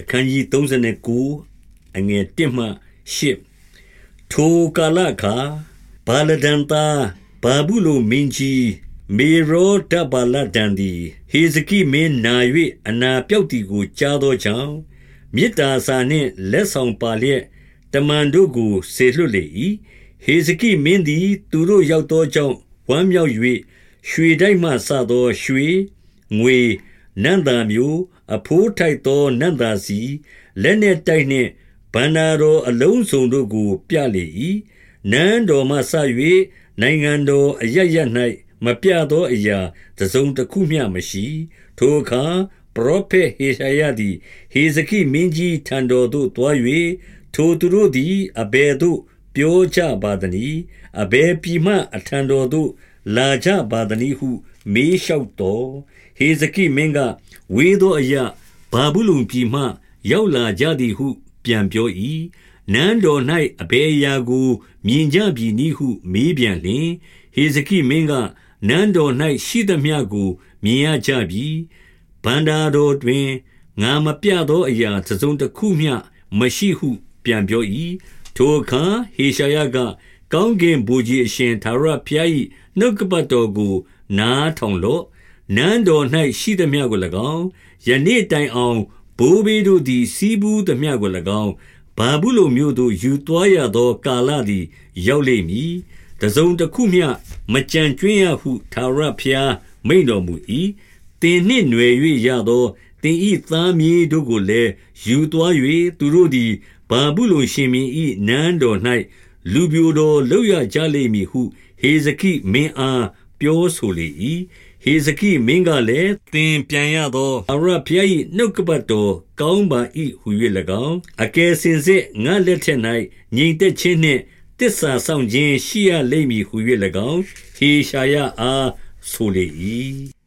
အခန်းကြီး39အငယ်1မှ8ထိုကာလခါဘာလဒန်တာဘာဘူးလိုမင်းကြီးမေရောဒဘာလဒန်ဒီဟေဇကိမင်းနာ၍အနာပြောက်တီကိုကြားသောကြောင့်မေတ္တာစာနှင့်လက်ဆောင်ပါလျက်တမန်တို့ကိုဆေလွတ်လေ၏ဟေဇကိမင်းသည် သူတို့ရောက်သောကြောင့်ဝမ်းမြောက်၍ရွှေတိုက်မှစသောရွှေငွေ နန္တာမျိုးအဖိုးထိုက်သောနန္တာစီလက်နှင့်တိုက်နှင့်ဗန္နာတော်အလုံးစုံတို့ကို ပြလေ၏နန်းတော်မှဆ၍နိုင်ငံတော်အရရ၌မပြသောအရာတစုံတစ်ခုမျှမရှိ ထိုအခါပရောဖက်ဟေရှာယသည်ဟေဇကိမင်းကြီးထံတော်သို့တွား၍ထိုသူတို့သည်အဘယ်သို့ပြောကြပါသနည်းအဘယ်ပြီမှအထံတော်သို့ လာကြပါသနည်းဟု မေးလျှောက်တော်ဟေဇကိမင်းကဝေသောအရာဘာဘူးလုံပြည်မှ ရောက်လာကြသည်ဟု ပြန်ပြော၏နန်းတော်၌အဘယ်အရာကို မြင်ကြပြီနည်းဟု မေးပြန်လျင်ဟေဇကိမင်းကနန်းတော်၌ရှိသမျှကို မြင်ရကြပြီဗန္ဒာတော်တွင်ငါမပြသောအရာသစုံတစ်ခုမျှမရှိဟု ပြန်ပြော၏ထိုအခါဟေရှာယက ကောင်းကင်ဘုရားအရှင်သာရဖျား၏ နှုတ်ကပတ်တော်ကိုနားထောင်လော့နန်းတော်၌ရှိသမျှကို၎င်းယနေ့တိုင်အောင်ဘိုးဘေးတို့သည်စီးပူးသမျှကို၎င်းဘာဘူးလုံမျိုးသို့ယူသွားရသော ကာလသည် ရောက်လိမ့်မည်တစုံတစ်ခုမျှမကြံကျွင်းရဟုသာရဖျားမိန်တော်မူ၏တင်နှင့်ຫນွယ်၍ရသောတင်ဤသားမြေးတို့ကိုလည်းယူသွား၍သူတို့သည်ဘာဘူးလုံရှင်မင်းဤနန်းတော်၌ လူပြိုတော်လောက်ရကြလိမ့်မည်ဟု ဟေဇကိမင်းအားပြောဆိုလေ၏ဟေဇကိမင်းကလည်းသင်ပြန်ရသောအရဖျား၏နှုတ်ကပတ်တော်ကောင်းပါ၏ဟု၍၎င်းအကယ်စင်စစ်ငါလက်ထက်၌ငြိမ်သက်ခြင်းနှင့်တစ္ဆာဆောင်ခြင်းရှိရလိမ့်မည်ဟု၍၎င်းဟေရှာယအားဆိုလေ၏